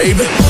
baby.